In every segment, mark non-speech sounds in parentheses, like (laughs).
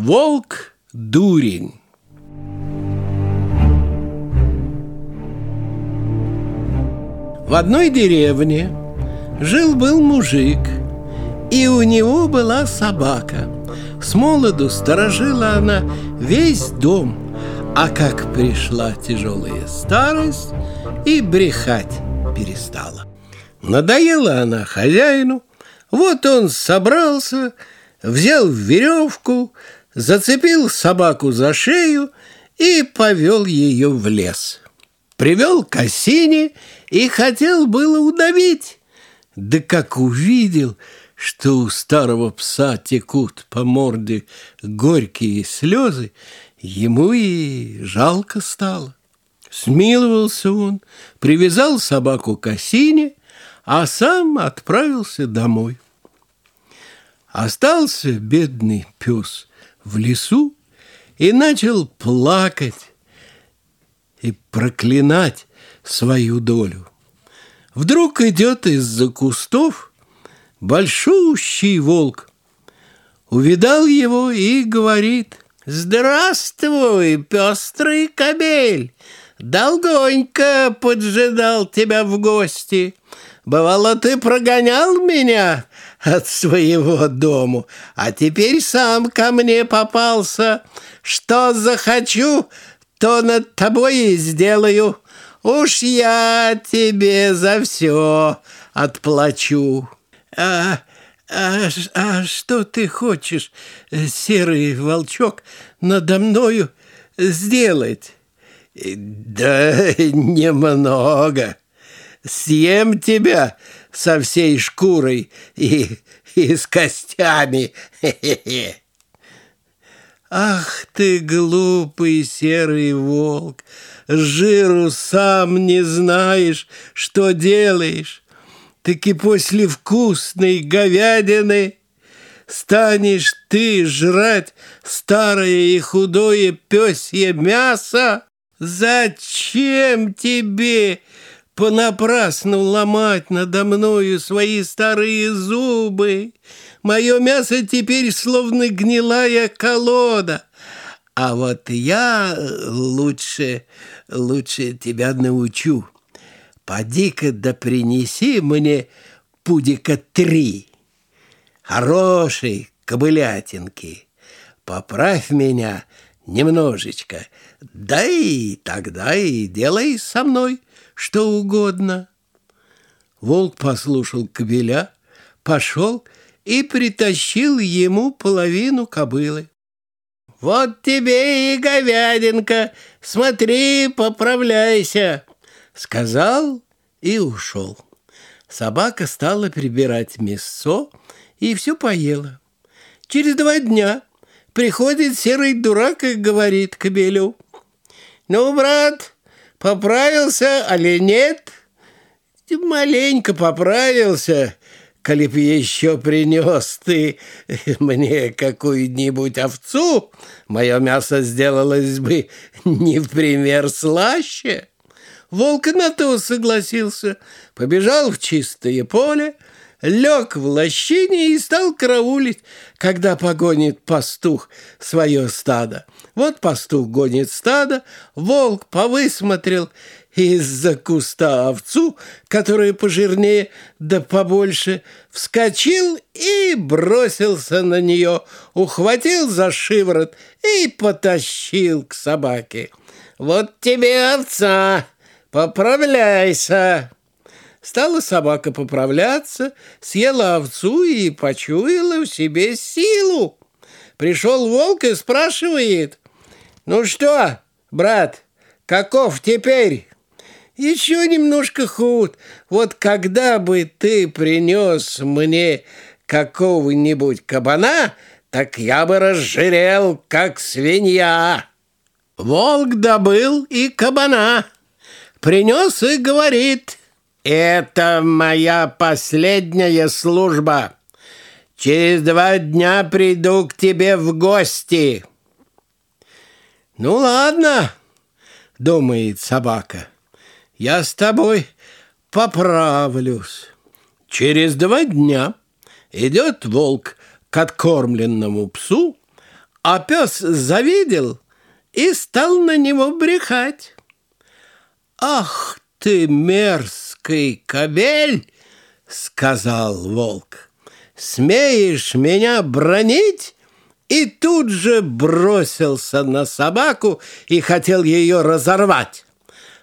Волк-дурень В одной деревне жил-был мужик, и у него была собака. С молоду сторожила она весь дом, а как пришла тяжелая старость, и брехать перестала. Надоела она хозяину, вот он собрался, взял веревку, зацепил собаку за шею и повел ее в лес. Привел к осине и хотел было удавить. Да как увидел, что у старого пса текут по морде горькие слезы, ему и жалко стало. Смиловался он, привязал собаку к осине, а сам отправился домой. Остался бедный пес в лесу и начал плакать и проклинать свою долю. Вдруг идет из-за кустов большущий волк. Увидал его и говорит, «Здравствуй, пестрый кобель! Долгонько поджидал тебя в гости. Бывало, ты прогонял меня от своего дому, а теперь сам ко мне попался. Что захочу, то над тобой и сделаю. Уж я тебе за все отплачу. А, а, а что ты хочешь, серый волчок, надо мною сделать? Да немного. Съем тебя со всей шкурой и, и с костями. Ах ты, глупый серый волк, жиру сам не знаешь, что делаешь. Таки после вкусной говядины станешь ты жрать старое и худое пёсье мясо? Зачем тебе понапрасну ломать надо мною свои старые зубы? Мое мясо теперь словно гнилая колода. А вот я лучше, лучше тебя научу. Поди-ка да принеси мне пудика три. Хорошей кобылятинки. Поправь меня немножечко. Да и тогда и делай со мной что угодно. Волк послушал кобеля, пошел и притащил ему половину кобылы. «Вот тебе и говядинка, смотри, поправляйся!» Сказал и ушел. Собака стала прибирать мясо и все поела. Через два дня приходит серый дурак и говорит кобелю. «Ну, брат, поправился, али нет?» «Маленько поправился, коли б еще принес ты мне какую-нибудь овцу, мое мясо сделалось бы не в пример слаще. Волк на то согласился, побежал в чистое поле, лег в лощине и стал караулить, когда погонит пастух свое стадо. Вот пастух гонит стадо, волк повысмотрел из-за куста овцу, которая пожирнее да побольше, вскочил и бросился на нее, ухватил за шиворот и потащил к собаке. «Вот тебе овца! Поправляйся!» Стала собака поправляться, съела овцу и почуяла в себе силу. Пришел волк и спрашивает, «Ну что, брат, каков теперь?» еще немножко худ. Вот когда бы ты принес мне какого-нибудь кабана, так я бы разжирел, как свинья. Волк добыл и кабана, принес и говорит, это моя последняя служба. Через два дня приду к тебе в гости. Ну ладно, думает собака я с тобой поправлюсь. Через два дня идет волк к откормленному псу, А пес завидел и стал на него брехать. «Ах ты, мерзкий кобель!» — сказал волк. «Смеешь меня бронить?» И тут же бросился на собаку и хотел ее разорвать.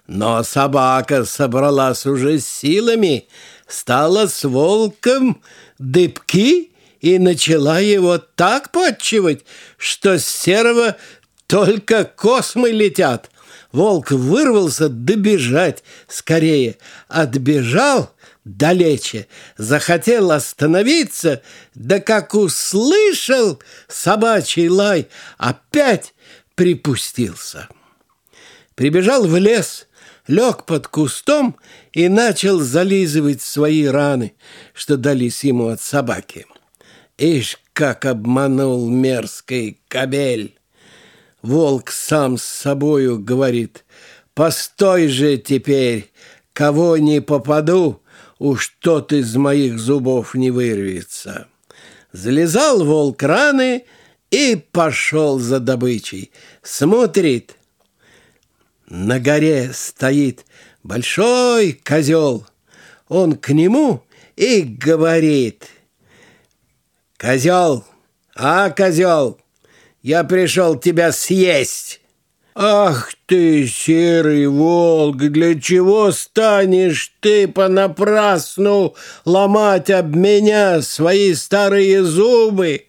Но собака собралась уже силами, стала с волком дыбки и начала его так подчивать, что с серого только космы летят. Волк вырвался добежать скорее. Отбежал далече, захотел остановиться, да как услышал собачий лай, опять припустился. Прибежал в лес, лег под кустом и начал зализывать свои раны, что дались ему от собаки. Ишь, как обманул мерзкий кобель! Волк сам с собою говорит, «Постой же теперь, кого не попаду, уж тот из моих зубов не вырвется». Залезал волк раны и пошел за добычей. Смотрит, на горе стоит большой козел. Он к нему и говорит – «Козел! А, козел! Я пришел тебя съесть!» «Ах ты, серый волк, для чего станешь ты понапрасну ломать об меня свои старые зубы?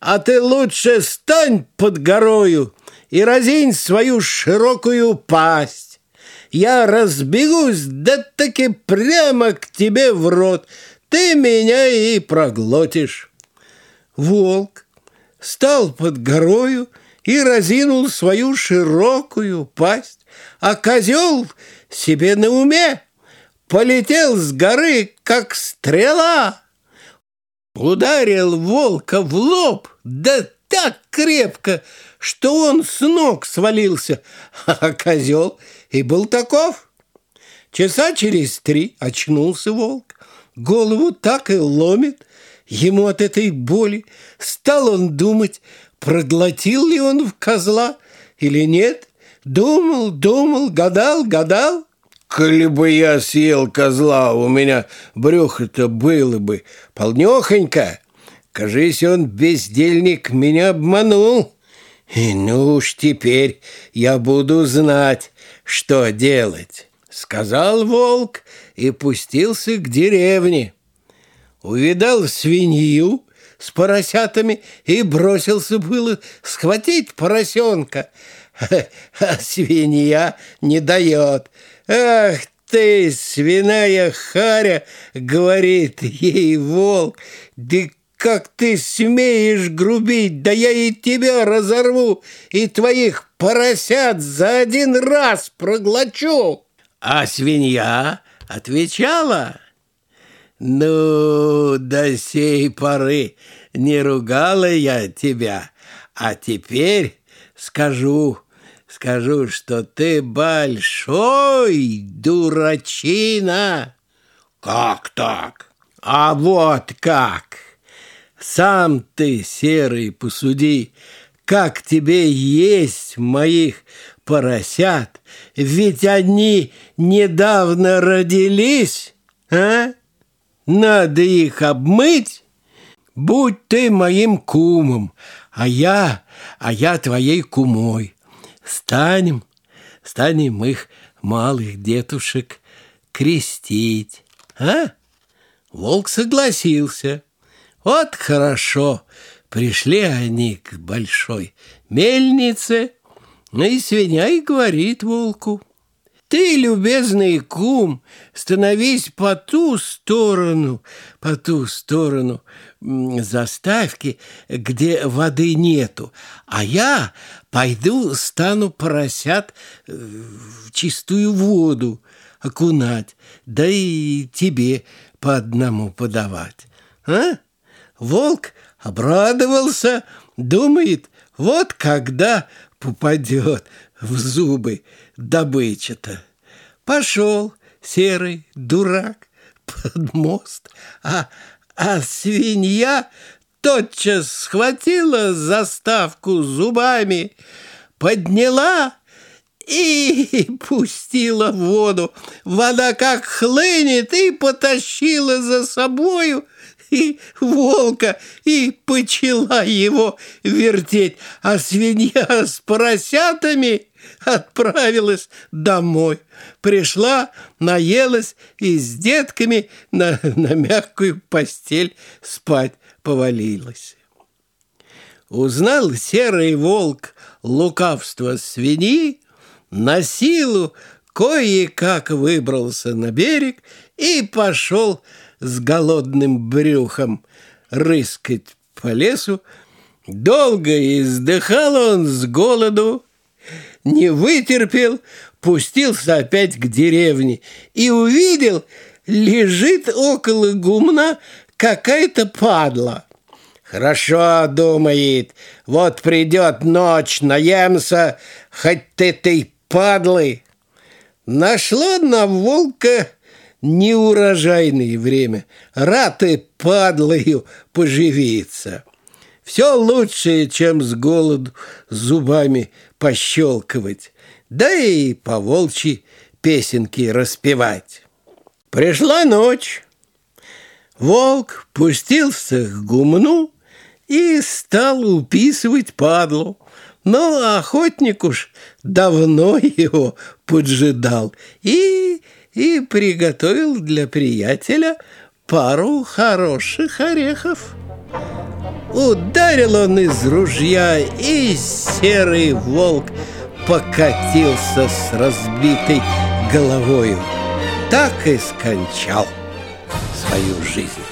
А ты лучше стань под горою и разинь свою широкую пасть. Я разбегусь, да таки прямо к тебе в рот, ты меня и проглотишь» волк стал под горою и разинул свою широкую пасть, а козел себе на уме полетел с горы, как стрела. Ударил волка в лоб, да так крепко, что он с ног свалился, (laughs) а козел и был таков. Часа через три очнулся волк, голову так и ломит, Ему от этой боли стал он думать, проглотил ли он в козла или нет. Думал, думал, гадал, гадал. Коли бы я съел козла, у меня брюхо-то было бы полнехонько. Кажись, он, бездельник, меня обманул. И ну уж теперь я буду знать, что делать. Сказал волк и пустился к деревне увидал свинью с поросятами и бросился было схватить поросенка. А свинья не дает. «Ах ты, свиная харя!» — говорит ей волк. «Да как ты смеешь грубить? Да я и тебя разорву, и твоих поросят за один раз проглочу!» А свинья отвечала — ну, до сей поры не ругала я тебя, а теперь скажу, скажу, что ты большой дурачина. Как так? А вот как. Сам ты, серый, посуди, как тебе есть моих поросят, ведь они недавно родились, а? Надо их обмыть. Будь ты моим кумом, а я, а я твоей кумой. Станем, станем их малых детушек крестить. А? Волк согласился. Вот хорошо. Пришли они к большой мельнице, ну и свинья и говорит волку. Ты, любезный кум, становись по ту сторону, по ту сторону заставки, где воды нету, а я пойду стану поросят э, в чистую воду окунать, да и тебе по одному подавать. А? Волк обрадовался, думает, вот когда попадет в зубы добыча-то. Пошел серый дурак под мост, а, а свинья тотчас схватила заставку зубами, подняла и (laughs) пустила в воду. Вода как хлынет и потащила за собою и волка, и почала его вертеть, а свинья с поросятами отправилась домой. Пришла, наелась и с детками на, на мягкую постель спать повалилась. Узнал серый волк лукавство свиньи, на силу кое-как выбрался на берег и пошел с голодным брюхом рыскать по лесу. Долго издыхал он с голоду, не вытерпел, пустился опять к деревне и увидел, лежит около гумна какая-то падла. Хорошо, думает, вот придет ночь, наемся хоть этой падлы. Нашло на волка неурожайное время. Рад и падлою поживиться. Все лучшее, чем с голоду зубами пощелкивать, да и по волчьи песенки распевать. Пришла ночь. Волк пустился к гумну и стал уписывать падлу. Но охотник уж давно его поджидал и, и приготовил для приятеля пару хороших орехов. Ударил он из ружья, и серый волк покатился с разбитой головою. Так и скончал свою жизнь.